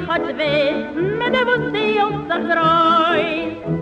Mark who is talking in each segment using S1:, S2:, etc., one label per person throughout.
S1: ich hat weh, mit der Wussi und der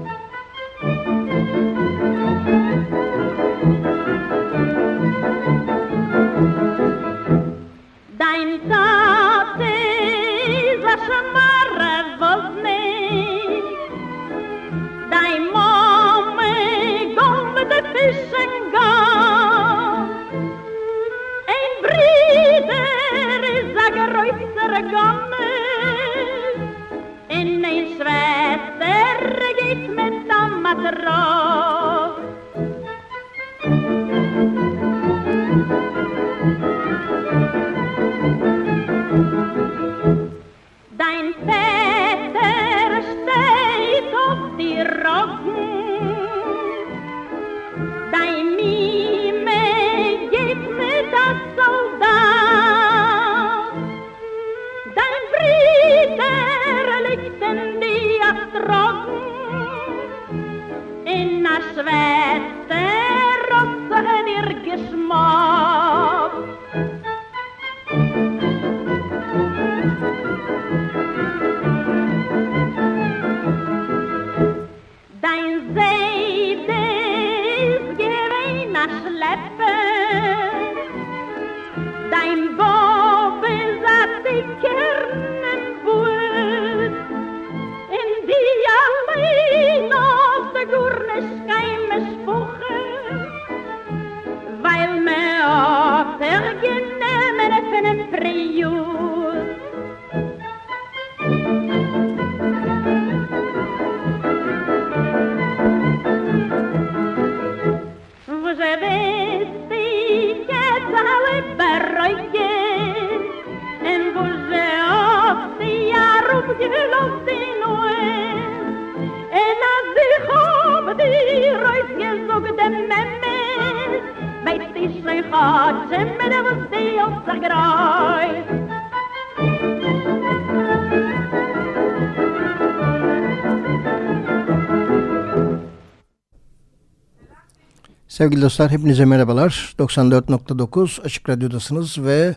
S2: Sevgili dostlar hepinize merhabalar. 94.9 Açık Radyo'dasınız ve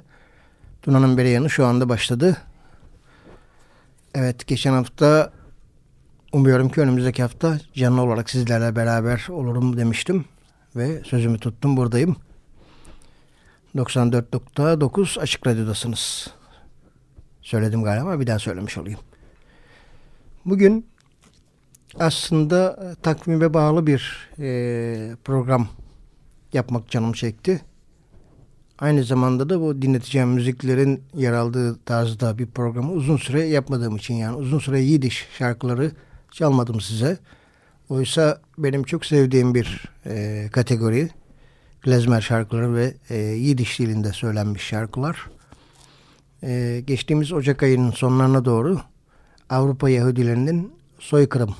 S2: Tuna'nın beri yanı şu anda başladı. Evet geçen hafta umuyorum ki önümüzdeki hafta canlı olarak sizlerle beraber olurum demiştim. Ve sözümü tuttum buradayım. 94.9 Açık Radyo'dasınız. Söyledim galiba bir daha söylemiş olayım. Bugün aslında e, takvime bağlı bir e, program yapmak canım çekti. Aynı zamanda da bu dinleteceğim müziklerin yer aldığı tarzda bir programı uzun süre yapmadığım için yani uzun süre Yidiş şarkıları çalmadım size. Oysa benim çok sevdiğim bir e, kategori. klezmer şarkıları ve e, Yidiş dilinde söylenmiş şarkılar. E, geçtiğimiz Ocak ayının sonlarına doğru Avrupa Yahudilerinin soykırım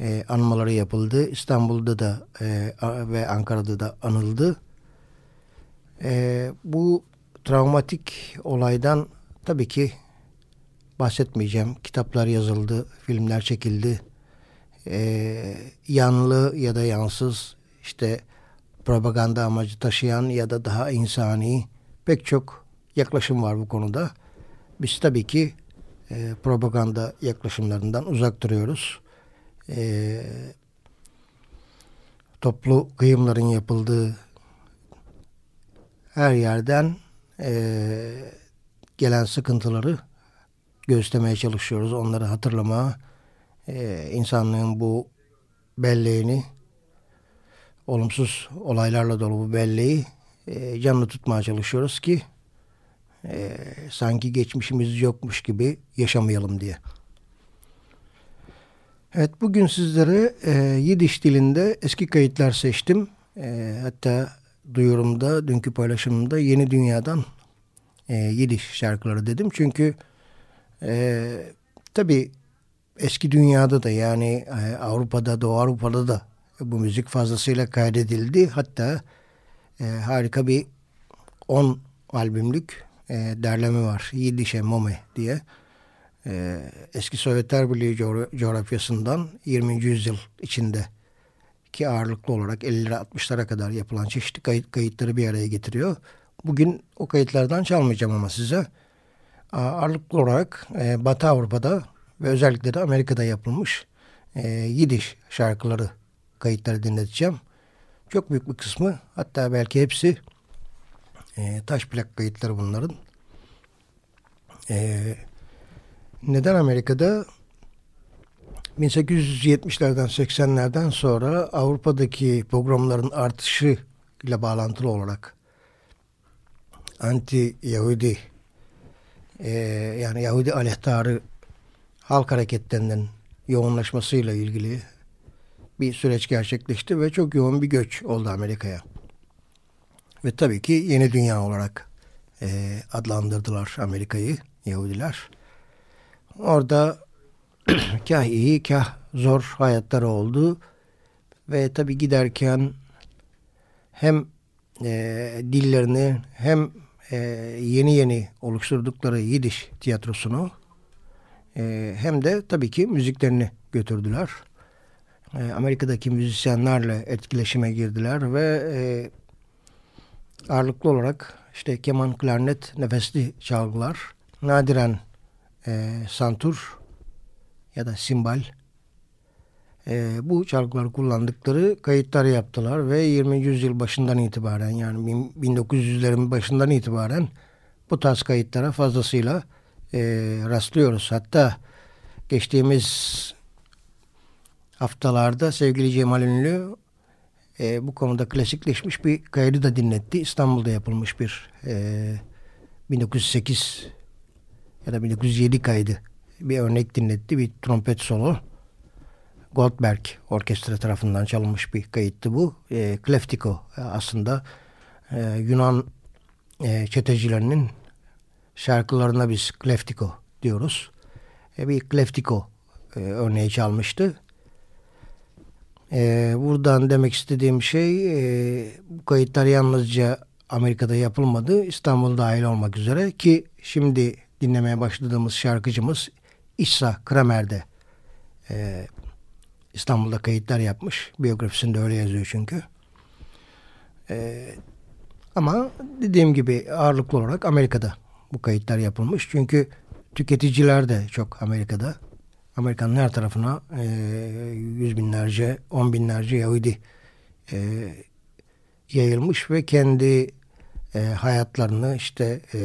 S2: e, anmaları yapıldı. İstanbul'da da e, ve Ankara'da da anıldı. E, bu travmatik olaydan tabii ki bahsetmeyeceğim. Kitaplar yazıldı, filmler çekildi. E, yanlı ya da yansız işte propaganda amacı taşıyan ya da daha insani pek çok yaklaşım var bu konuda. Biz tabii ki e, propaganda yaklaşımlarından uzak duruyoruz. E, toplu kıyımların yapıldığı her yerden e, gelen sıkıntıları göstermeye çalışıyoruz. Onları hatırlamaya, e, insanlığın bu belleğini, olumsuz olaylarla dolu bu belleği e, canlı tutmaya çalışıyoruz ki e, sanki geçmişimiz yokmuş gibi yaşamayalım diye. Evet bugün sizlere e, Yidiş dilinde eski kayıtlar seçtim. E, hatta duyurumda, dünkü paylaşımımda Yeni Dünya'dan e, Yidiş şarkıları dedim. Çünkü e, tabii eski dünyada da yani e, Avrupa'da, Doğu Avrupa'da da bu müzik fazlasıyla kaydedildi. Hatta e, harika bir 10 albümlük e, derleme var. Yiddişe Mome diye. E, eski Sovyetler Birliği coğrafyasından 20. yüzyıl içinde ki ağırlıklı olarak 50'lere 60'lara kadar yapılan çeşitli kayıt, kayıtları bir araya getiriyor. Bugün o kayıtlardan çalmayacağım ama size. Ağırlıklı olarak e, Batı Avrupa'da ve özellikle de Amerika'da yapılmış e, Yidiş şarkıları kayıtları dinleteceğim. Çok büyük bir kısmı hatta belki hepsi e, taş plak kayıtları bunların. E, neden Amerika'da? 1870'lerden 80'lerden sonra Avrupa'daki programların artışı ile bağlantılı olarak anti-Yahudi e, yani Yahudi aleyhtarı halk hareketlerinin yoğunlaşmasıyla ilgili bir süreç gerçekleşti ve çok yoğun bir göç oldu Amerika'ya. Ve tabii ki yeni dünya olarak e, adlandırdılar Amerika'yı Yahudiler. Orada kah iyi kah zor hayatları oldu. Ve tabii giderken hem e, dillerini hem e, yeni yeni oluşturdukları Yidiş tiyatrosunu e, hem de tabii ki müziklerini götürdüler. E, Amerika'daki müzisyenlerle etkileşime girdiler ve e, ağırlıklı olarak işte keman, klarnet, nefesli çalgılar, nadiren e, santur ya da simbal e, bu çalgıları kullandıkları kayıtları yaptılar ve 20. yüzyıl başından itibaren yani 1900'lerin başından itibaren bu tarz kayıtlara fazlasıyla e, rastlıyoruz. Hatta geçtiğimiz haftalarda sevgili Cemal Ünlü e, bu konuda klasikleşmiş bir kaydı da dinletti. İstanbul'da yapılmış bir e, 1908 ya da 1907 kaydı bir örnek dinletti. Bir trompet solo. Goldberg orkestra tarafından çalınmış bir kayıttı bu. E, Kleftiko aslında e, Yunan e, çetecilerinin şarkılarına biz Kleftiko diyoruz. E, bir Kleftiko e, örneği çalmıştı. E, buradan demek istediğim şey e, bu kayıtlar yalnızca Amerika'da yapılmadı. İstanbul dahil olmak üzere ki şimdi dinlemeye başladığımız şarkıcımız İsa Kramer'de e, İstanbul'da kayıtlar yapmış. Biyografisinde öyle yazıyor çünkü. E, ama dediğim gibi ağırlıklı olarak Amerika'da bu kayıtlar yapılmış. Çünkü tüketiciler de çok Amerika'da. Amerika'nın her tarafına e, yüz binlerce, on binlerce Yahudi e, yayılmış ve kendi e, hayatlarını işte e,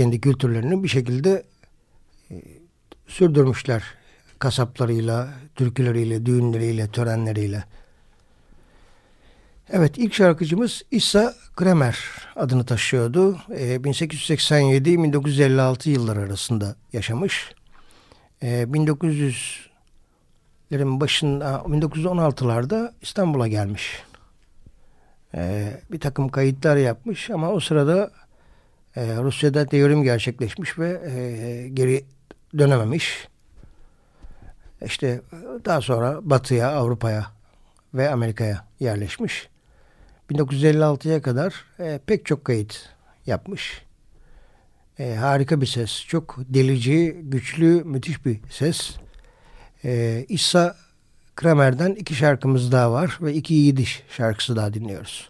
S2: kendi kültürlerini bir şekilde e, sürdürmüşler. Kasaplarıyla, türküleriyle, düğünleriyle, törenleriyle. Evet ilk şarkıcımız İsa Kremer adını taşıyordu. E, 1887-1956 yılları arasında yaşamış. E, 1900
S1: başında 1916'larda İstanbul'a gelmiş. Ee, bir takım kayıtlar yapmış ama o sırada e, Rusya'da devrim gerçekleşmiş ve e, geri dönememiş. İşte daha sonra Batı'ya, Avrupa'ya ve Amerika'ya yerleşmiş. 1956'ya kadar e, pek çok kayıt yapmış. E, harika bir ses. Çok delici, güçlü, müthiş bir ses. E, İsa Kramer'den iki şarkımız daha var ve iki Yidiş şarkısı daha dinliyoruz.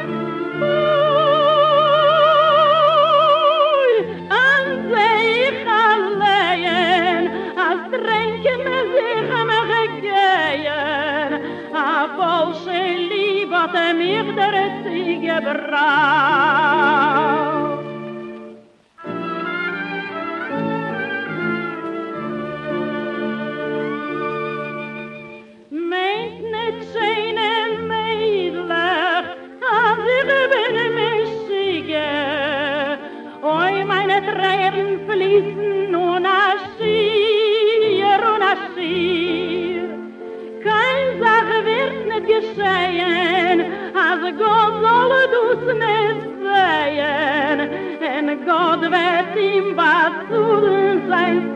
S1: verrà And God, goden werd in wat I zijn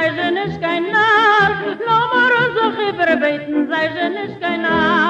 S1: sei je nicht kein Narr, nur mal so gibre sei je nicht kein Narr.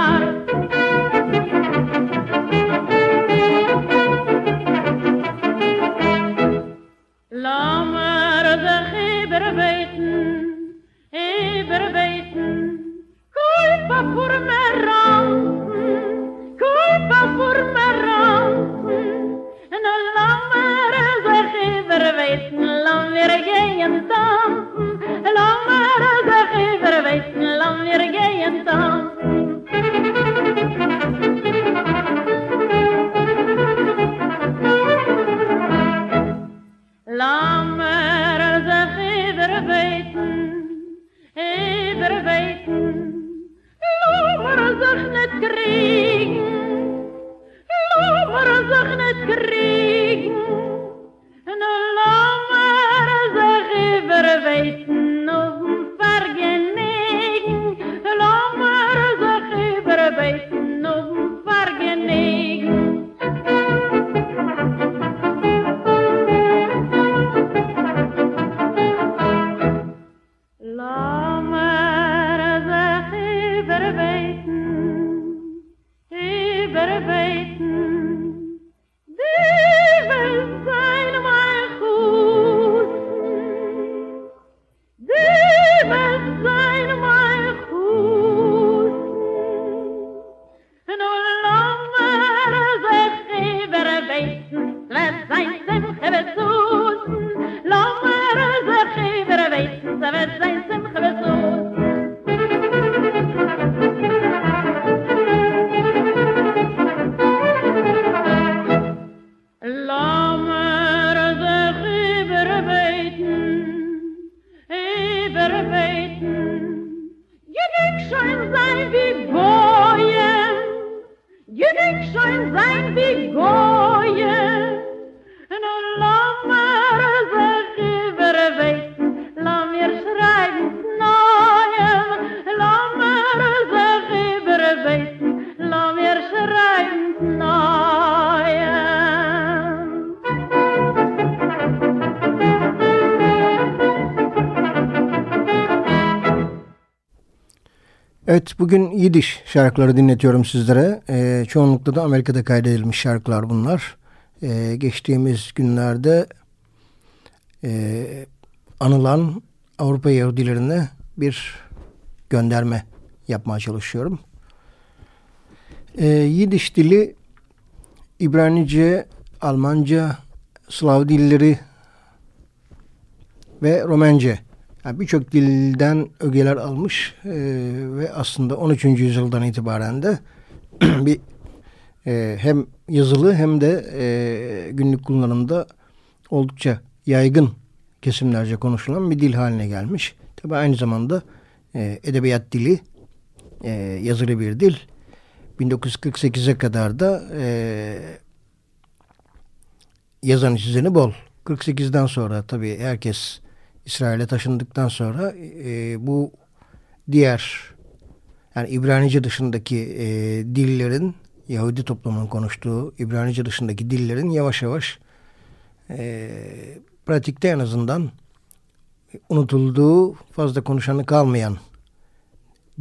S2: Evet bugün Yidiş şarkıları dinletiyorum sizlere. E, çoğunlukla da Amerika'da kaydedilmiş şarkılar bunlar. E, geçtiğimiz günlerde e, anılan Avrupa Yahudilerine bir gönderme yapmaya çalışıyorum. E, Yidiş dili İbranice, Almanca, Slav dilleri ve Romence yani birçok dilden ögeler almış e, ve aslında 13. yüzyıldan itibaren de bir e, hem yazılı hem de e, günlük kullanımda oldukça yaygın kesimlerce konuşulan bir dil haline gelmiş. Tabi aynı zamanda e, edebiyat dili, e, yazılı bir dil. 1948'e kadar da e, yazan çizeni bol. 48'den sonra tabii herkes İsrail'e taşındıktan sonra e, bu diğer yani İbranice dışındaki e, dillerin Yahudi toplumunun konuştuğu İbranice dışındaki dillerin yavaş yavaş e, pratikte en azından unutulduğu fazla konuşanı kalmayan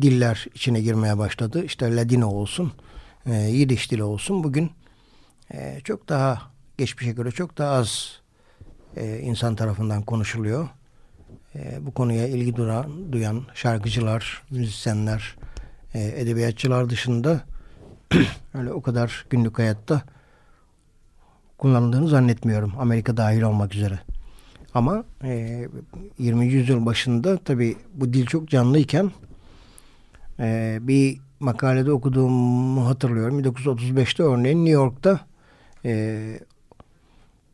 S2: diller içine girmeye başladı. İşte Ladino olsun, e, Yidiş dili olsun. Bugün e, çok daha geçmişe göre çok daha az e, insan tarafından konuşuluyor e, bu konuya ilgi duran, duyan şarkıcılar, müzisyenler, e, edebiyatçılar dışında öyle o kadar günlük hayatta kullanıldığını zannetmiyorum. Amerika dahil olmak üzere. Ama e, 20. yüzyıl başında tabi bu dil çok canlıyken e, bir makalede okuduğumu hatırlıyorum. 1935'te örneğin New York'ta e,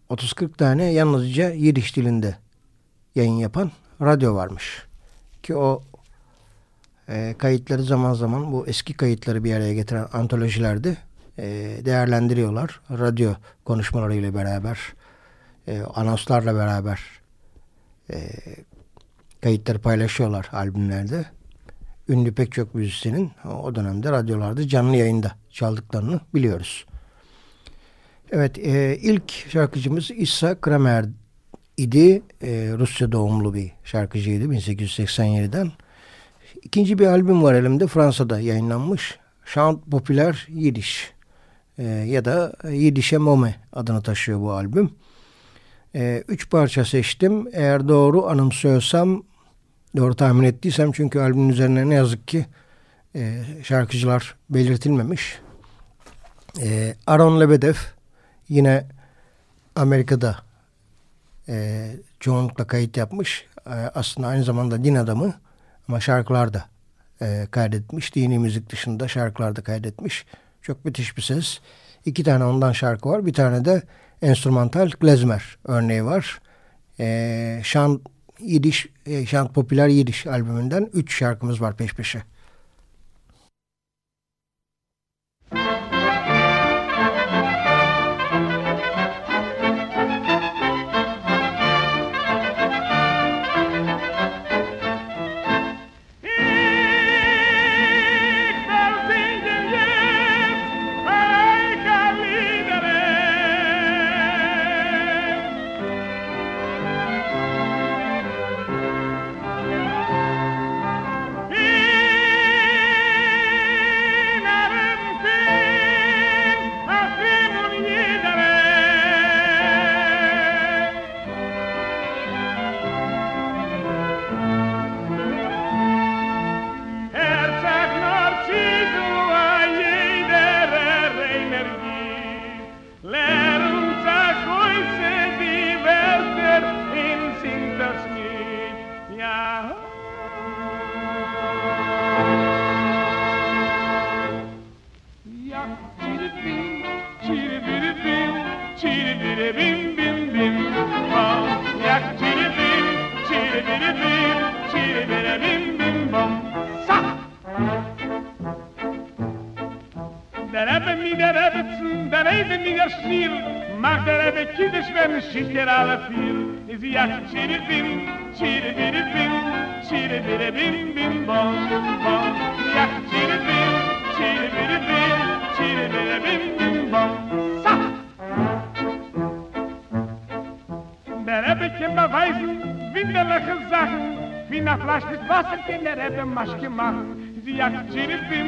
S2: 30-40 tane yalnızca Yiddish dilinde yayın yapan radyo varmış. Ki o e, kayıtları zaman zaman bu eski kayıtları bir araya getiren antolojilerde e, değerlendiriyorlar. Radyo konuşmalarıyla beraber, e, anonslarla beraber e, kayıtları paylaşıyorlar albümlerde. Ünlü pek çok müzisyenin o dönemde radyolarda canlı yayında çaldıklarını biliyoruz. Evet, e, ilk şarkıcımız İsa Kramer idi. E, Rusya doğumlu bir şarkıcıydı 1887'den. İkinci bir albüm var elimde Fransa'da yayınlanmış. Chant Popüler Yiddish e, ya da Yiddish'e Mome adını taşıyor bu albüm. E, üç parça seçtim. Eğer doğru anımsıyorsam doğru tahmin ettiysem çünkü albümün üzerine ne yazık ki e, şarkıcılar belirtilmemiş. E, Aaron Lebedev yine Amerika'da e, çoğunlukla kayıt yapmış. E, aslında aynı zamanda din adamı ama şarkılar da e, kaydetmiş. Dini müzik dışında şarkılar da kaydetmiş. Çok müthiş bir ses. İki tane ondan şarkı var. Bir tane de enstrümantal klezmer örneği var. E, şan Yidiş, e, şan popüler Yidiş albümünden üç şarkımız var peş peşe.
S3: der Schniel, macht der Rebbe Kinder wenn es der er alle viel. Is ja, tschiri bim, tschiri biri bim, tschiri biri bim bim bom, bom. Ja, tschiri bim, tschiri biri bim, tschiri biri bim bim bom. Sa! Der Rebbe kann beweisen, winderliche Sachen, wie nach Flasch mit Wasser kann der Rebbe Maschke machen. Sie ja, tschiri bim,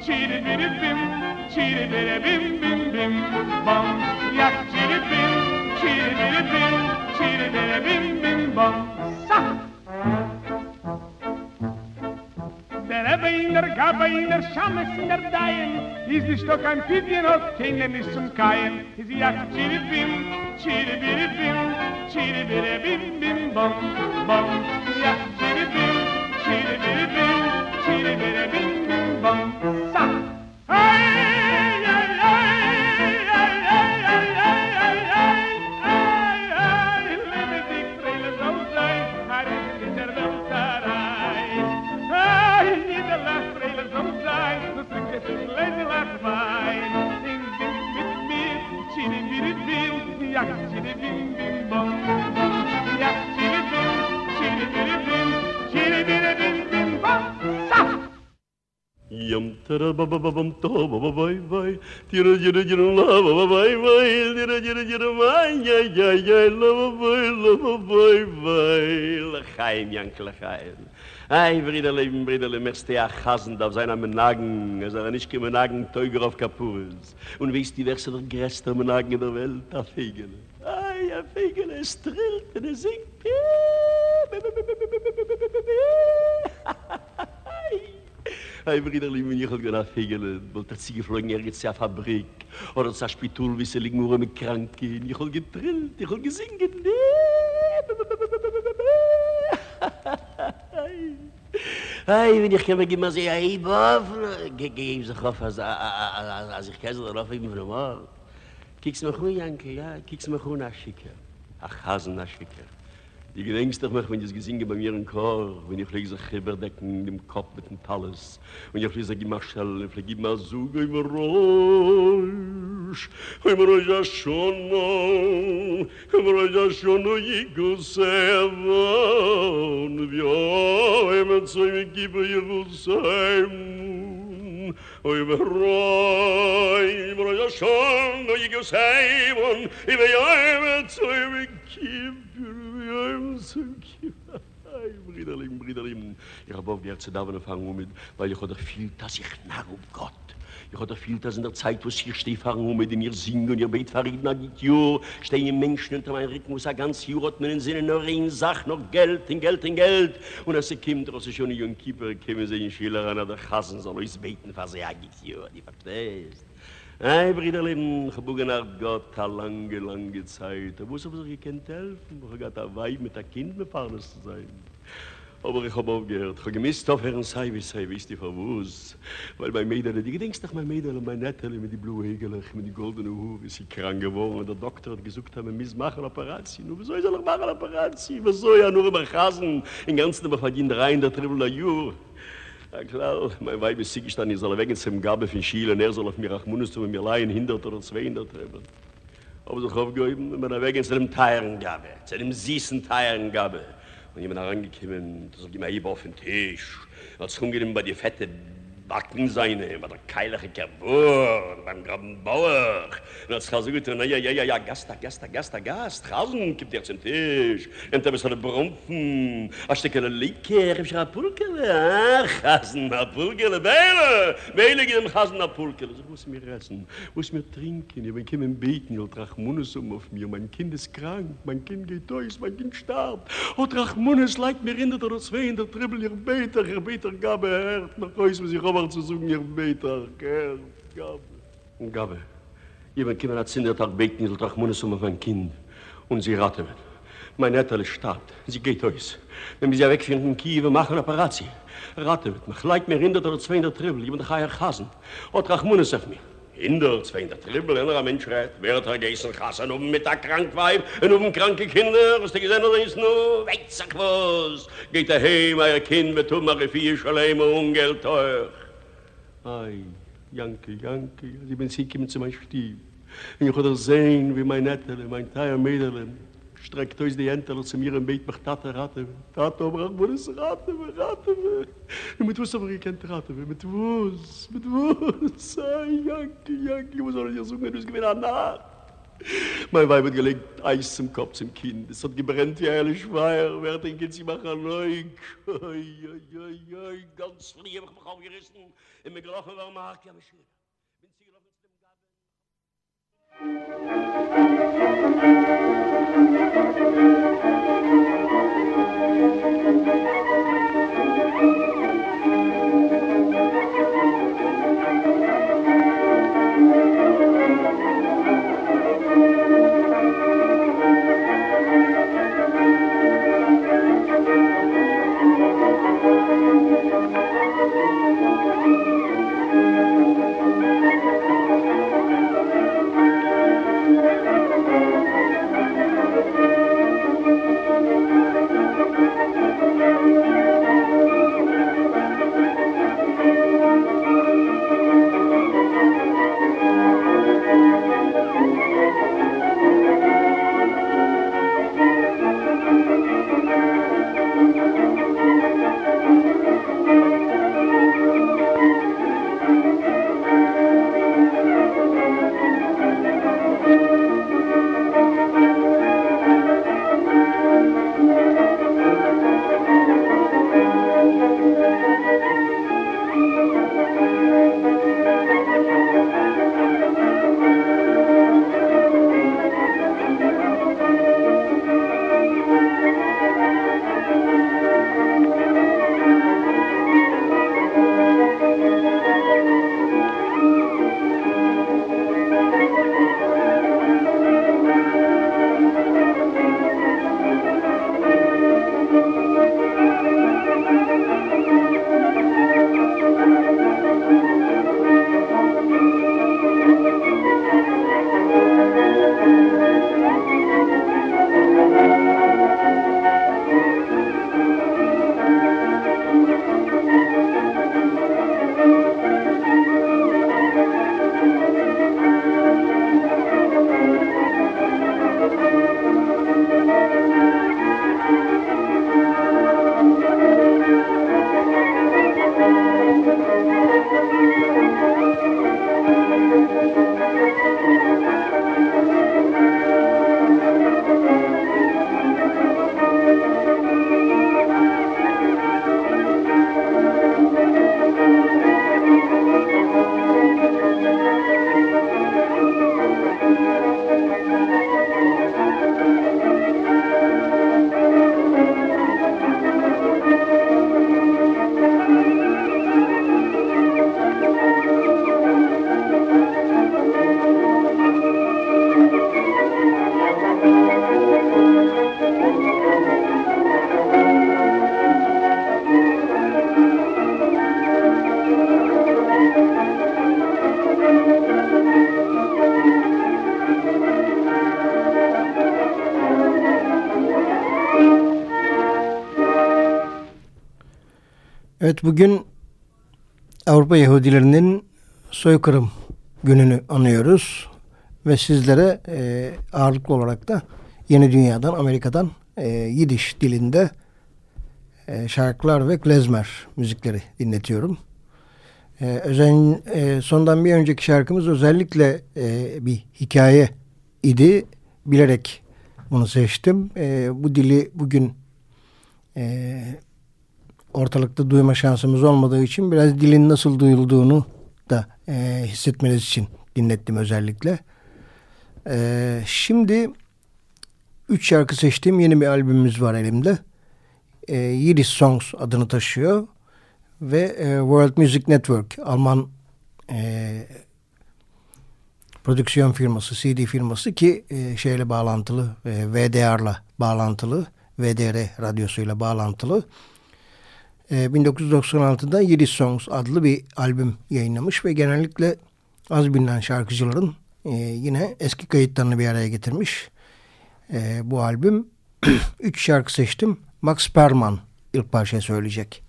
S3: tschiri biri bim, çiri bire bim bim bim. Bam yak çiri bim çiri bire bim çiri bire bim bim bam. Sah! Dere beyinler, ga beyinler, şam esinler daim. İzliş dokan pidyen ot, kendilemişsin kayın Hizi yak çiri bim, çiri biri bim Çiri bire bim bim bam. Bam Yak çiri bim, çiri biri bim Çiri bire bim bim bam. Sah!
S4: Yum tara ba ba ba bum to ba ba bye bye tira jira jira la ba ba bye bye tira jira jira bye ya ya ya la ba bye la ba bye bye la chaim yank la chaim Ay, Brüderle, Brüderle, merkst du ja Chasen, darf sein am Menagen, es er nicht gemenagen, Teuger auf Kapuz. Und wie ist die Werse der größte Menagen in der Welt? A Fegele. Ay, a Fegele, es und es singt. Hey, Brüder, liebe mich, ich hab gedacht, Hegel, wollte er sie geflogen, er geht Fabrik, oder sa Spitul, wie sie liegen, wo er mit Kranken, ich hab getrillt, ich hab gesingen, nee, Hey, wenn ich komme, gib mir so, hey, Bof, gib sich auf, als ich käse darauf, ich bin vermorgt. Kiek's mich an, Janke, ja, kiek's mich an, Aschika, Achasen, Aschika. Die gedenkst doch mich, wenn ich gesinge bei mir im Chor, wenn ich lege sich überdecken in dem Kopf mit dem Talles, wenn ich lege sich immer schell, wenn ich lege immer so, wenn ich mir raus, wenn ich mir raus ja schon noch, wenn ich mir raus ich ich oi beroi mir ja schon no ich sei bon i bey am zu im kibir i am zu kibir i brider lim ich hab auf dir zu davon fangen mit weil ich hab doch viel dass ich nach um gott Ich hatte viel, dass in der Zeit, wo sie stehe, fangen mit in ihr Singen und ihr Bet verriet, na git jo, stehen Menschen unter meinem muss er ganz jurot, mit den Sinnen nur in Sach, noch Geld, in Geld, in Geld. Und als sie dass sie schon in jungen Kieper, kämen sie in Schiller an der Kassen, soll uns beten, was er git jo, die verstehst. Ay, Brüderlin, ich habe nach Gott eine lange, lange Zeit. Wo ist aber so gekannt helfen? Wo hat er Weib mit der Kind mit Farnes zu sein? Aber ich habe aufgehört. Ich habe gemisst auf Herrn sei, wie sei, wie ist die Verwurz. Weil mein Mädel, die gedenkst doch mein Mädel, mein Nettel mit die blue Hegel, mit die goldene Hure, ist sie krank geworden. Und der Doktor hat gesagt, wir müssen machen eine Operation. Nur, wieso soll ich machen eine Operation? Was soll ja nur über Chasen? In ganzen aber verdient rein, der Triple der Jür. Ja klar, mein Weib ist sicher dann, ich soll weg zum Gabe von Schiele, und er soll auf mir Rachmunus tun, mir leihen, hindert oder zweihundert haben. Aber so aufgeheben, wenn er weg zu einem Teilengabe, zu einem süßen Teilengabe. Und jemand herangekommen, das sagt immer hier auf den Tisch. Als kommt ihm bei die fette Backen seine, bei der keilige Kerbur, beim graben Bauer. Und als so gut, na ja, ja, ja, ja, Gast, Gast, Gast, Gast, draußen gibt er zum Tisch. Und da bist du eine Brumpen, a Stückele Likör, ich schreibe Pulkele, ach, Hasen, a Pulkele, Beile, Beile geht im Hasen, a Pulkele. So muss mir essen, muss mir trinken, ich bin kommen beten, ich will Drachmunus um auf mir, mein Kind ist krank, mein Kind geht durch, mein Kind starb. Oh, Drachmunus, leik mir in der zwei in der Tribbel, ihr Beter, ihr Beter, Gabe, Herd, nach Haus, muss ich aber zu suchen, ihr Beter, Herd, Gabe. Und Gabe, ihr bin kommen, hat Zindertag beten, ich will Drachmunus um auf mein Kind, und sie raten wird. Mein ist starb, sie geht aus. Wenn wir sie wegführen in Kiew, wir machen Operation. Raten wird mich, leik mir in der zwei in der Tribbel, ich bin der Chaya Chasen. Oh, Drachmunus auf mir. In der Tribbel, in der Mensch rät, wer hat er geißen Chassen, um mit der Krankweib, und um kranke Kinder, was die gesehen hat, ist nur Weizerquos. Geht er heim, euer Kind, mit tummere vier Schaleime, ungeld teuer. Ei, Janke, Janke, sie bin sie kommen zu meinem Stief. Und ich würde sehen, wie mein Nettele, mein Teier Mädele, streckt euch die Hände zu mir und bett mich, Tate, rate, Tate, aber ich muss rate, rate, und mit was aber ich kennt rate, mit was, mit was, ei, Janke, Janke, ich muss auch nicht sagen, du hast gewinnt an Nacht. Mein Weib hat gelegt Eis zum Kopf zum Kind. Es hat gebrennt wie eine Schweier. Wer denkt, sie machen Leuk? Ganz früh habe ich mich aufgerissen. Und mir gelaufen war Mark. Ja, schön. Bin sie gelaufen zu dem
S2: Evet bugün Avrupa Yahudilerinin soykırım gününü anıyoruz. Ve sizlere e, ağırlıklı olarak da Yeni Dünya'dan, Amerika'dan e, Yidiş dilinde e, şarkılar ve klezmer müzikleri dinletiyorum. E, özen, e, sondan bir önceki şarkımız özellikle e, bir hikaye idi. Bilerek bunu seçtim. E, bu dili bugün e, ortalıkta duyma şansımız olmadığı için biraz dilin nasıl duyulduğunu da e, hissetmeniz için dinlettim özellikle. E, şimdi üç şarkı seçtiğim yeni bir albümümüz var elimde. E, Yiddish Songs adını taşıyor. Ve e, World Music Network Alman e, prodüksiyon firması, CD firması ki e, şeyle bağlantılı, e, VDR'la bağlantılı, VDR radyosuyla bağlantılı. 1996'da ee, Yiddish Songs adlı bir albüm yayınlamış ve genellikle az bilinen şarkıcıların e, yine eski kayıtlarını bir araya getirmiş. E, bu albüm üç şarkı seçtim. Max Perman ilk parça söyleyecek.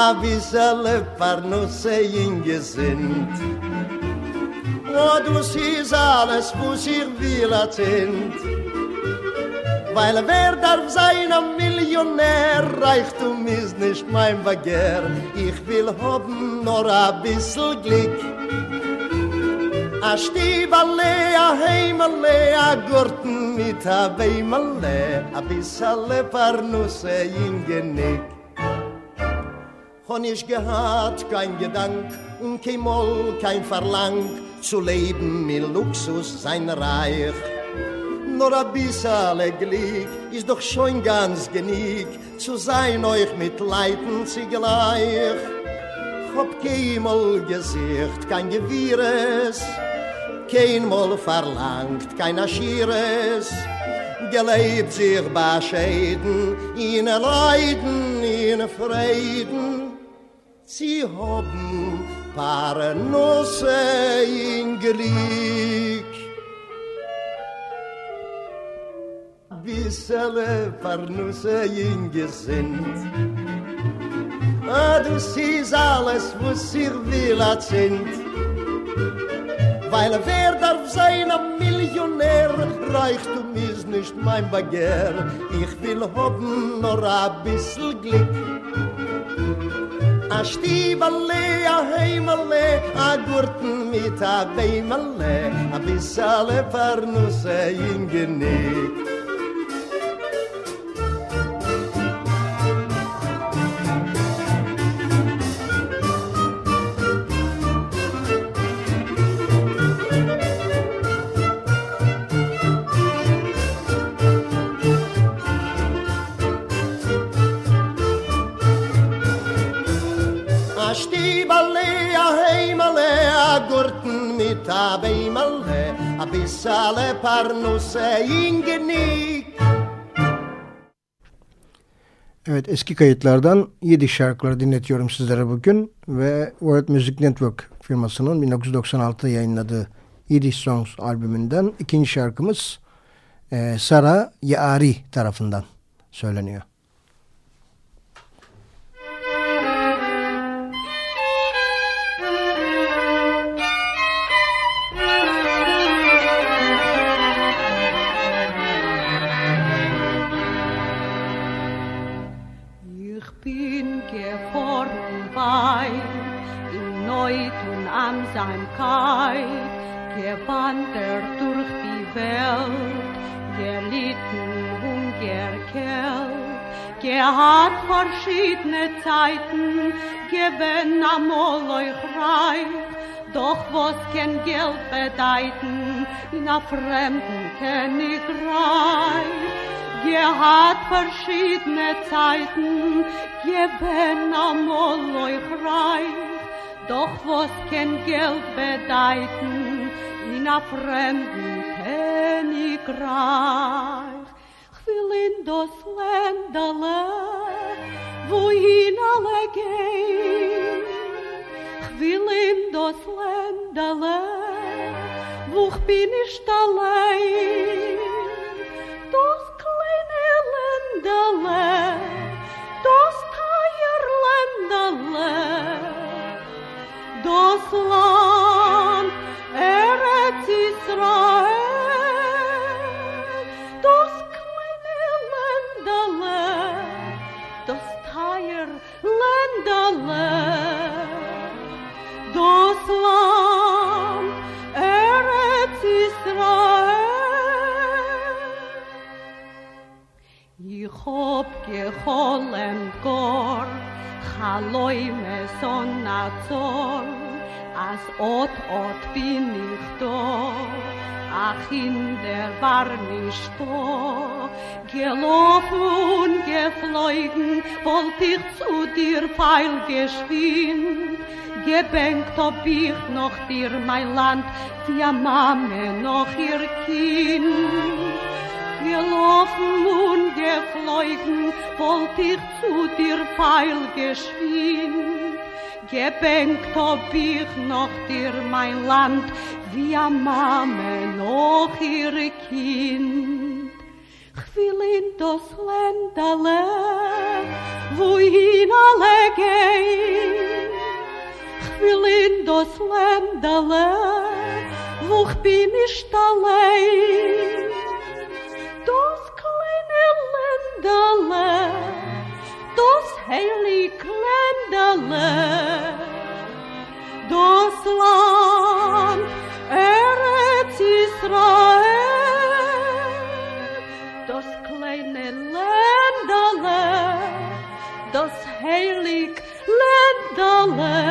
S5: A bissele parnusse ingesint. Wo du siehst alles, sich will erzählt. Weil wer darf sein ein Millionär, Reichtum ist nicht mein Begehr. Ich will haben nur ein bisschen Glück. A Stiebale, a Heimale, a Gurten mit a Beimale, a bissale Parnusse in Genick. Hon ich gehad kein Gedank und kein Moll, kein Verlang, zu leben mit Luxus sein Reich. Nur a bissale Glück ist doch schon ganz genick, zu sein euch mit Leiden zugleich. Hab kein Moll gesicht, kein Gewirres, kein Moll verlangt, kein Aschires, gelebt sich bei Schäden, in Leiden, in Frieden, Sie haben paar Nusse in Glück. Bissele paar Nusse in Gesind. Ah, du siehst alles, was ihr will, sind. Weil wer darf sein ein Millionär, Reichtum ist nicht mein Begehr. Ich will haben nur ein bisschen Glück. A Stiebele, a Heimele, a Gurten mit a Beimele, a bissale Parnusse in Genick. A Stiebele, a Heimele, a Gurten mit a Beimele, a bissale Parnusse in Genick.
S2: Evet eski kayıtlardan 7 şarkıları dinletiyorum sizlere bugün ve World Music Network firmasının 1996'da yayınladığı 7 Songs albümünden ikinci şarkımız e, Sara Yari tarafından söyleniyor.
S6: Einsamkeit, gewandert durch die Welt, gelitten Hunger, Kält, gehabt verschiedene Zeiten, gewinn amol euch reich, doch was kein Geld bedeuten, in a fremden Königreich. Gehad verschiedene Zeiten, geben amol euch reich, doch was kein Geld bedeuten, in a fremden Königreich. Ich will in das Ländele, wohin alle gehen, ich will in das Ländele, wo ich bin nicht allein. Das kleine Ländele, das Teierländele, das Дослан Ерец Ісраїль, то склини лендале, то стаєр лендале, дослан Ерец Ісраїль. І хопки холем гор, chaloi me son azor, as ot ot bin ich do, ach in der war nicht do. Gelaufen geflogen, wollt ich zu dir feil geschwind, gebenkt ob ich noch dir mein Land, wie Mame noch ihr Kind. gelaufen und geflogen, wollt ich zu dir feil geschwind. Gebenkt ob ich noch dir mein Land, wie a Mame noch ihr Kind. Ich will in das Ländele, wohin alle gehen. Ich will in das Ländele, wo ich bin nicht allein. klendelen, dos heilig klendelen, dos land Eretz Israel, dos kleine lendelen, dos heilig lendelen.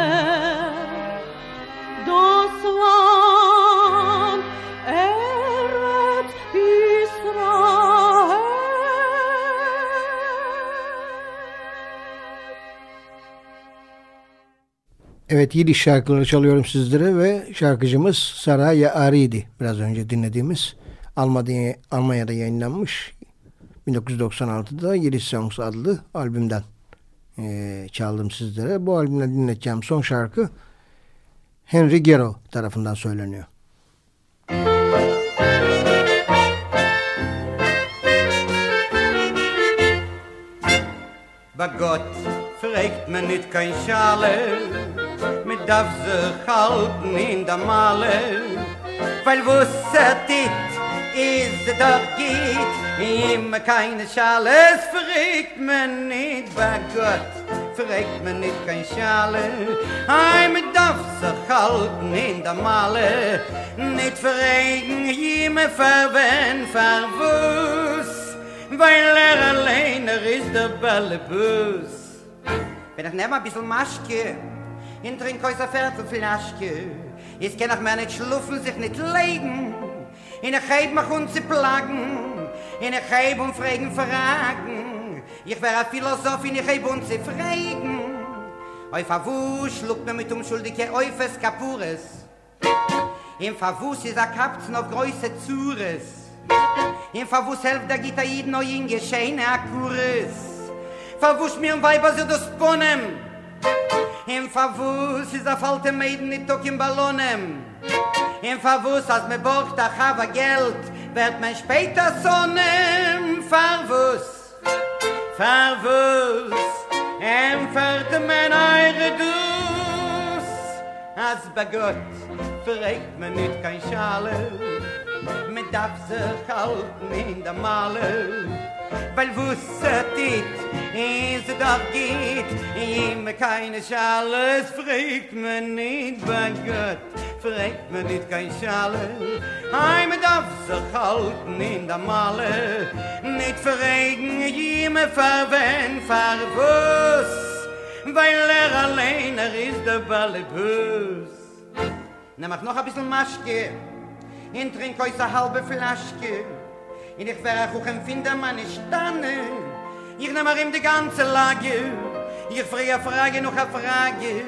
S2: Evet Yidiş şarkıları çalıyorum sizlere ve şarkıcımız Saraya Ari'di. Biraz önce dinlediğimiz Almanya'da, Almanya'da yayınlanmış 1996'da Yiddish Songs adlı albümden eee, çaldım sizlere. Bu albümden dinleteceğim son şarkı Henry Gero tarafından söyleniyor.
S7: Bei Gott fragt man nicht kein Schale, darf sich halten in der Male, weil wusset it, is doch geht, immer keine Schale, es fragt man nicht bei Gott. Fragt man nicht kein Schale, ei, mit darf sich halten in der Male, nicht fragen, jemand verwen, verwuss, weil er allein er ist der Ballebus. Wenn ich nehm ein bisschen Maschke, in trink euch ein Viertelflaschke, ich kann auch mehr nicht schluffen, sich nicht legen, in der Geib mich und sie plagen, in der Geib und fragen, fragen, ich wäre ein Philosoph, in der Geib und sie fragen, Oi Favus, schluckt mir mit unschuldige Eufes Kapures. Im Favus is a Kapzen auf Größe Zures. Im Favus helft der Gitaid neu in Gescheine Akures. Favus mir ein Weiber so das Bonem. Im Favus is a falte Maiden nit tok im Ballonem. Im Favus as me borgt a chava Geld, wird man später sonnen. Favus, Favus, empferte man eure Dus. As bei Gott fragt man nicht kein Schale, darf sich halten in der Male. Weil wusset it, is es doch geht, immer keine Schale, es fragt man nicht bei Gott, fragt man nicht kein Schale. Ei, man darf sich halten in der Male, nicht fragen, jemand verwen, verwuss, weil er allein er ist der Ballebus. Nimm ich noch ein bisschen Maschke, und trink euch eine halbe Flaschke, und ich werde auch empfinden meine Stanne, ich nehm auch ihm die ganze Lage, ich frage eine Frage, noch eine Frage,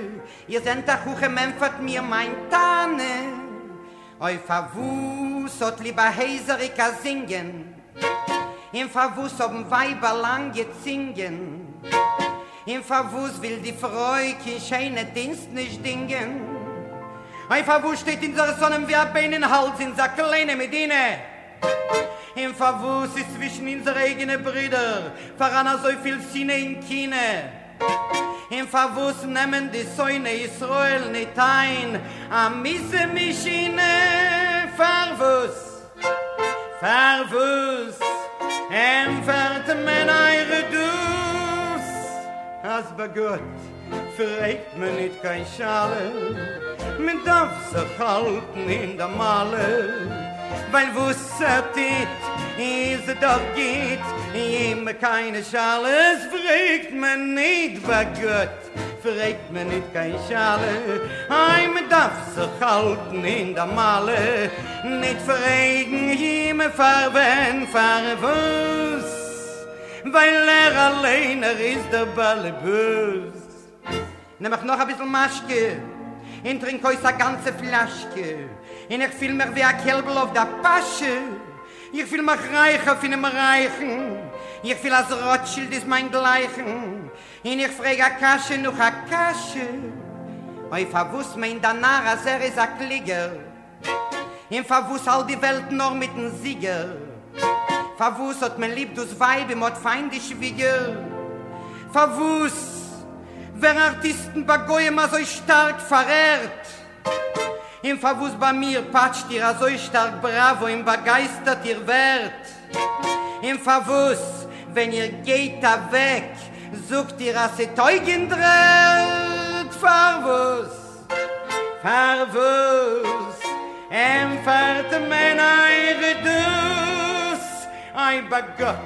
S7: ihr seid auch hoch im mir mein Tanne, oi Favus hat lieber Heiserika singen, im Favus haben Weiber lang gezingen, im Favus will die Freuke scheine Dienst nicht dingen, Ein Favus steht in der Sonne wie ein Bein in Hals in der kleine Medine. Ein Favus ist zwischen unsere eigenen Brüder, voran so viel Sinne in Kine. Ein Favus nehmen die Säune Israel nicht ein, am misse mich inne. Favus, Favus, empferte men eure Dus. As bei Gott fragt man nicht kein Schale, man darf sich halten in der Male, weil wusset is er doch git im keine schales fragt man nit bei gut fragt man nit kein schale heim darf so halten in der male nit fragen im farben farwus weil er allein er is der balbus nemach noch a bissel maschke. Und trink euch eine ganze Flaschke. Und ich fühl mich wie ein Kälbel auf der Pasche. Ich fühl mich reicher von dem Reichen. Ich fühl als Rothschild ist mein Gleichen. Und ich frage eine Kasche noch eine Kasche. Ich verwusst mir in der Nara, er ist ein Klieger. Ich verwusst all die Welt nur mit dem Sieger. Verwusst hat mein Lieb das Weib, im hat feindisch Wieger. Verwusst wer Artisten bei Goyima so stark verehrt. Im Favus bei mir patscht ihr so stark bravo, im begeistert ihr Wert. Im Favus, wenn ihr geht da weg, sucht ihr asse Teugen dreht, Farvus, Farvus, empfert mein eure Dus, ein Bagott,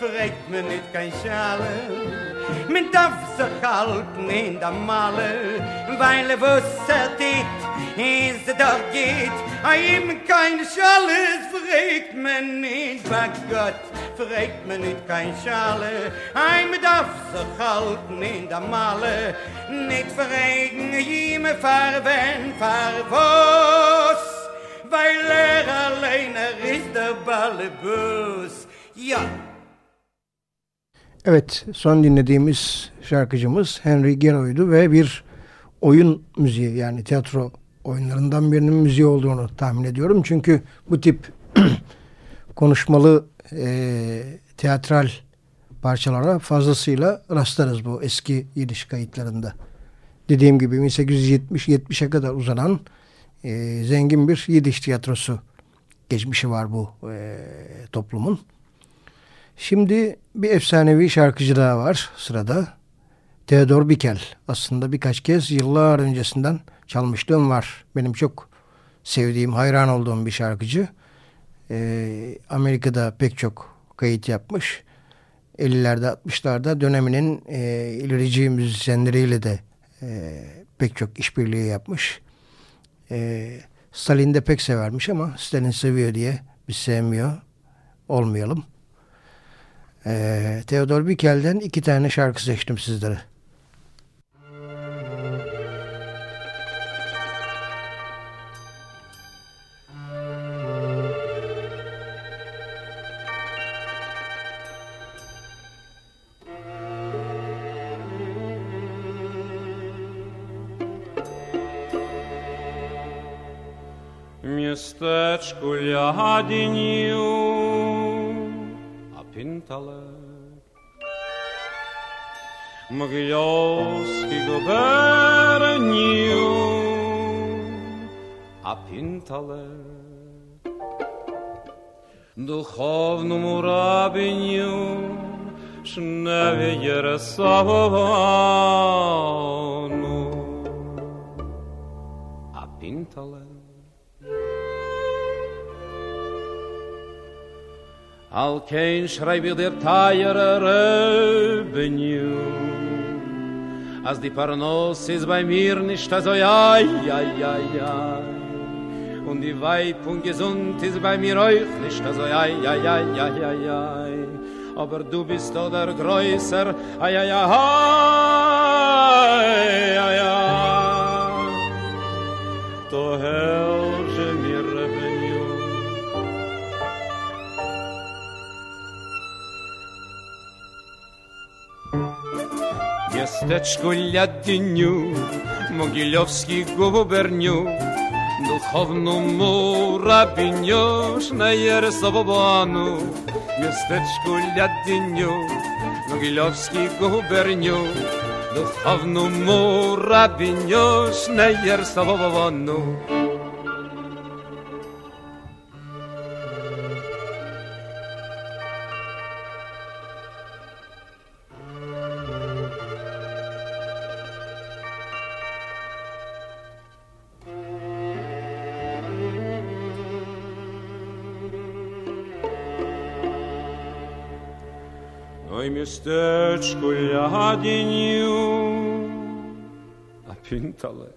S7: fragt mir nicht kein Schale, Men darf sich halten in der Malle, weil er wusste dit, is er doch geht. A ihm kein Schales fragt man nicht, bei Gott fragt man nicht kein Schale. Ein darf sich halten in der Malle, nicht fragen ihm farben, farvos, weil er allein er ist der Ballebus. Ja,
S2: Evet, son dinlediğimiz şarkıcımız Henry Gero'ydu ve bir oyun müziği yani tiyatro oyunlarından birinin müziği olduğunu tahmin ediyorum. Çünkü bu tip konuşmalı e, teatral parçalara fazlasıyla rastlarız bu eski Yiddish kayıtlarında. Dediğim gibi 1870-70'e kadar uzanan e, zengin bir Yiddish tiyatrosu geçmişi var bu e, toplumun. Şimdi bir efsanevi şarkıcı daha var sırada. Theodor Bikel. Aslında birkaç kez yıllar öncesinden çalmışlığım var. Benim çok sevdiğim, hayran olduğum bir şarkıcı. Ee, Amerika'da pek çok kayıt yapmış. 50'lerde 60'larda döneminin e, ilerici müzisyenleriyle de e, pek çok işbirliği yapmış. E, Stalin de pek severmiş ama Stalin seviyor diye biz sevmiyor olmayalım. Ee, Theodor Bikel'den iki tane şarkı seçtim sizlere.
S8: Miasteczku Jadiniu tintaleg. Mogilowski guberniju, a pintaleg. Духовному рабіню ж не відірисовував, Al kein schreib ich dir teiere Revenue. As die Parnos ist bei mir nicht so ja, ja, ja, ja. Und die Weib und gesund ist bei mir euch nicht so ja, ja, ja, ja, ja, ja. Aber du bist doch der Größer, ja, ja, ja, ja, ja. Du helfe Miasteczko Ladiniu, Mogilowski guberniu, Duchowną murabiniusz na Jarosławobanu. Miasteczko Ladiniu, Mogilowski guberniu, Duchowną murabiniusz na Jarosławobanu. містечку Ягадінів, а пінтали.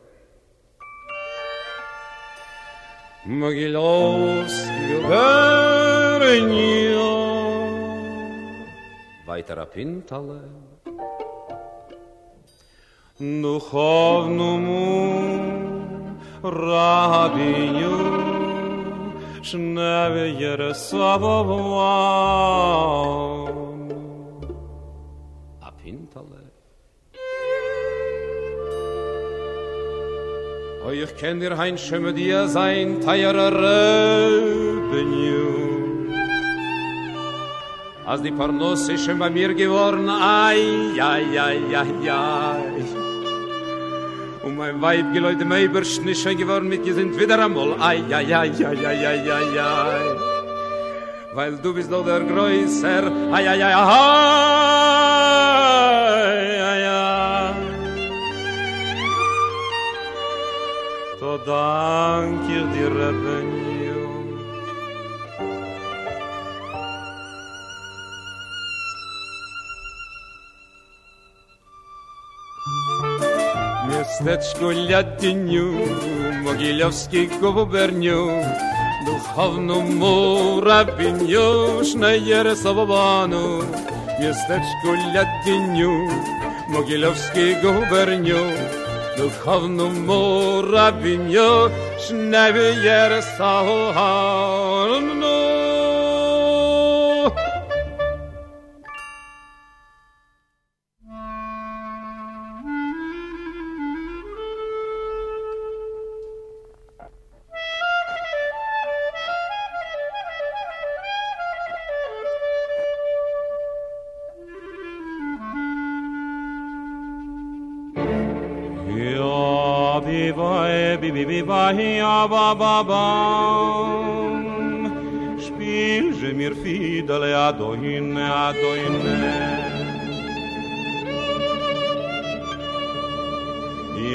S8: Могилевский Вернил. Вайтера Пинтале. Духовному рабіню Шневі Єресавова. Ich kenn dir hein schöme dir sein teierer Revenue. Als die Parnos ist schon bei mir geworden, ai, ai, ai, ai, ai. Und mein Weib geläute mei bürsten ist schon geworden mit gesind wieder einmal, ai, ai, ai, ai, ai, ai, ai, ai. weil du bist doch der größer ay ay ay ay ay ay dank dir revenue. Містечко Лядіню, Могилевський губерню, Духовному рабіню, шнеє рисовану, Містечко Лядіню, Могилевський губерню, Duchowną mu rabinio, sznewy jer sahoharnu. vahia bababam Spiel je mir fidele adoine adoine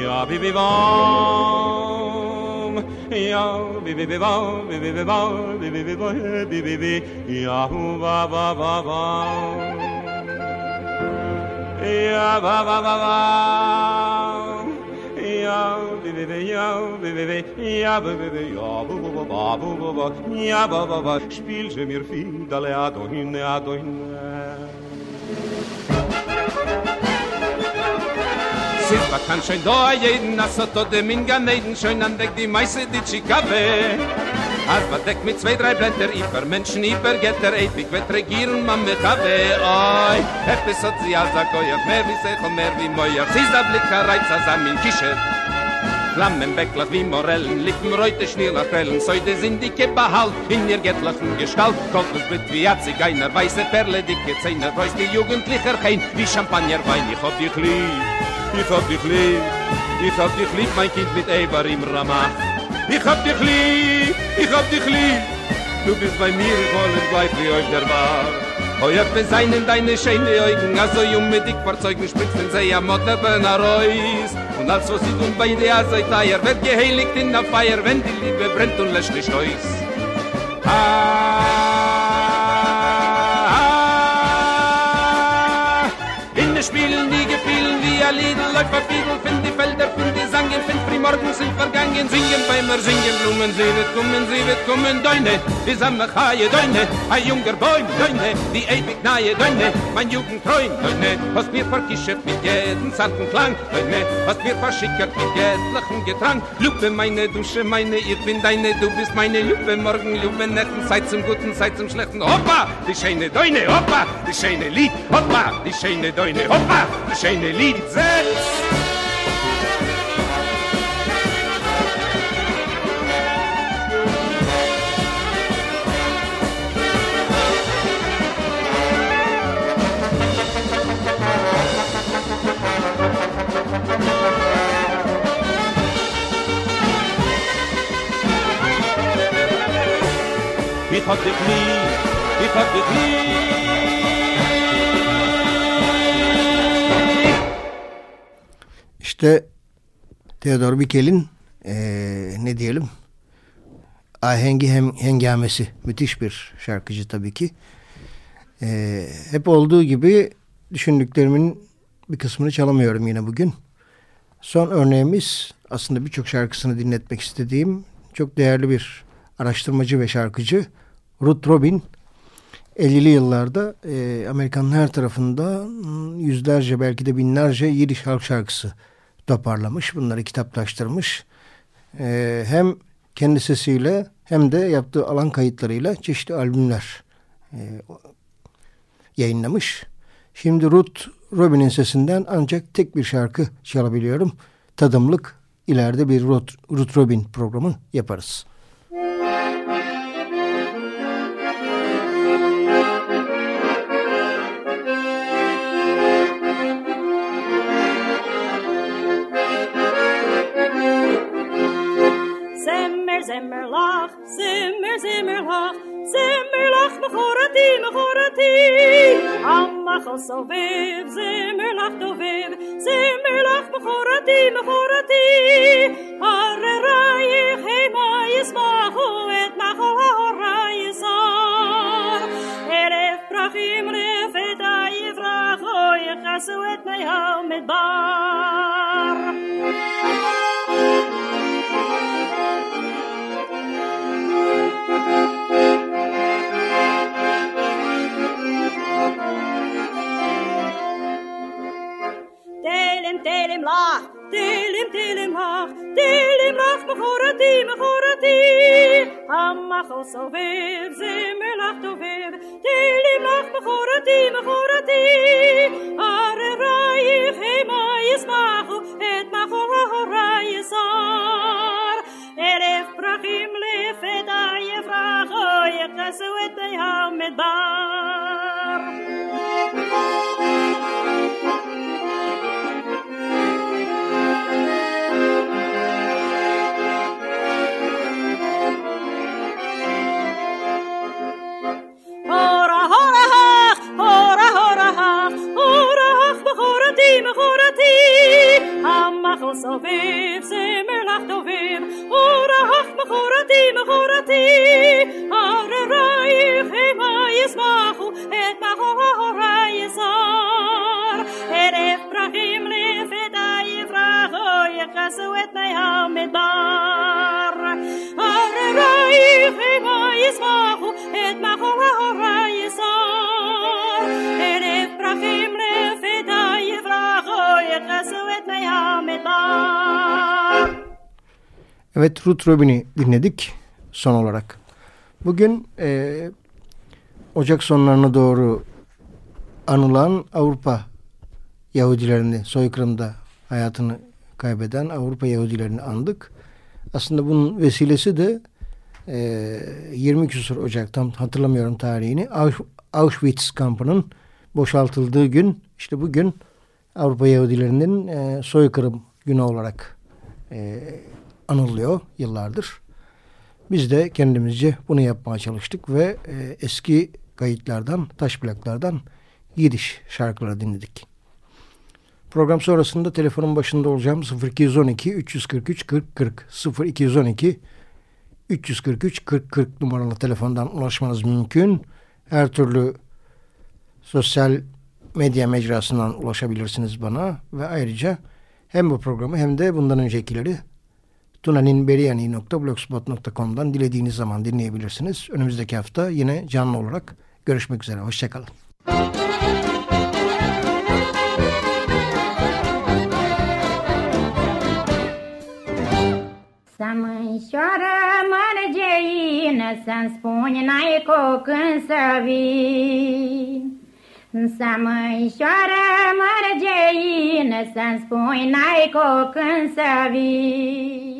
S8: Ja bibivam Ja bibibivam bibibivam bibibivam bibibibi Ja babababam Ja babababam be be ya be be be ya be be be ya bu bu bu ba bu bu ba ya ba ba ba spiel je mir fin dale a ado hin ne ado hin Sit va kan schön do a jeden nasse to de min ga neiden schön an deck die meise die chicabe Als man deckt mit zwei, drei Blätter, ich für Menschen, ich für Getter, ey, ich werd regieren, man mit Habe, oi. Heppes hat sie als Akkoyach, mehr wie Sech und mehr wie Moyach, sie ist ein Blick, ein Reiz, Kischer. Flammen weglacht wie Morellen, Lippen reute Schnee nach Quellen, so de sind die Behalt in ihr gettlachen Gestalt, kommt es mit wie sich einer weiße Perle, dicke Zähne, reust die Jugendlicher Hein, wie Champagnerwein, ich hab dich lieb, ich hab dich lieb, ich hab dich lieb, mein Kind mit Eber im Ramach. Ich hab dich lieb, ich hab dich lieb, du bist bei mir, ich wollen bleib wie euch der Bar. Oh, ja, wir sein in deine schöne Augen, also mit dick verzeugen, spritzen sie am Motte Benarois. Und als was sie tun bei der Seiteier, wird geheiligt in der Feier, wenn die Liebe brennt und löscht nicht aus. Ah, in den Spielen, die gefielen, wie ein Liedl, Läufer, Fiedel, Primorgen sind vergangen, singen bei mir, singen Blumen, sie wird kommen, sie wird kommen, Deune, die Sammechaie, Deune, ein junger Bäum, Deune, die ewig nahe, Deune, mein Jugendträum, Deune, hast mir verkischert mit jedem zarten Klang, Deune, hast mir verschickert mit jedlichem Getränk, Lupe, meine Dusche, meine, ich bin deine, du bist meine Lupe, morgen, Lupe, Nächten, Zeit zum Guten, Zeit zum Schlechten, Hoppa, die schöne Deune, Hoppa, die schöne Lied, Hoppa, die schöne Deune, Hoppa, die schöne Lied, setz! Hab dich lieb, ich hab dich lieb.
S2: İşte Theodor Bickel'in eee, ne diyelim ahengi hem, hengamesi müthiş bir şarkıcı tabii ki. Eee, hep olduğu gibi düşündüklerimin bir kısmını çalamıyorum yine bugün. Son örneğimiz aslında birçok şarkısını dinletmek istediğim çok değerli bir araştırmacı ve şarkıcı Ruth Robin. 50'li yıllarda e, Amerika'nın her tarafında hmm, yüzlerce belki de binlerce Yiddish halk şarkısı toparlamış. Bunları kitaplaştırmış. E, hem kendi sesiyle hem de yaptığı alan kayıtlarıyla çeşitli albümler e, yayınlamış. Şimdi Ruth Robin'in sesinden ancak tek bir şarkı çalabiliyorum. Tadımlık ileride bir Ruth, Ruth Robin programı yaparız.
S1: המחל סובב, זמר לך דובב, זמר לך מכורתי, מכורתי. הררייך המה ישמחו את מחל ההורה יסר. אלף פרחים לפתע יברחו, יכסו את מי המדבר. Telim, telemlach, telem telemlach, telemlach me chorati, me chorati. mechorati oso vev, zemer lach to vev, mechorati mechorati. me chorati. Are raich hema is et machu raichis ar. Eref prachim lefet aye vrach, oye chesu et beyam et bar.
S2: Evet Ruth Robin'i dinledik son olarak. Bugün e, Ocak sonlarına doğru anılan Avrupa Yahudilerini soykırımda hayatını kaybeden Avrupa Yahudilerini andık. Aslında bunun vesilesi de e, 20 küsur Ocak tam hatırlamıyorum tarihini Ausch- Auschwitz kampının boşaltıldığı gün işte bugün Avrupa Yahudilerinin e, soykırım günü olarak e, anılıyor yıllardır. Biz de kendimizce bunu yapmaya çalıştık ve e, eski kayıtlardan, taş plaklardan Yidiş şarkıları dinledik. Program sonrasında telefonun başında olacağım 0212 343 40 40 0212 343 40 40 numaralı telefondan ulaşmanız mümkün. Her türlü sosyal medya mecrasından ulaşabilirsiniz bana ve ayrıca hem bu programı hem de bundan öncekileri tunaninberiyani.blogspot.com'dan dilediğiniz zaman dinleyebilirsiniz. Önümüzdeki hafta yine canlı olarak görüşmek üzere. Hoşçakalın.
S9: Să mânșoară mărgeină, Să-mi spuni n-ai cu când să vii. Să mânșoară mărgeină, Să-mi spuni n-ai cu când să vii.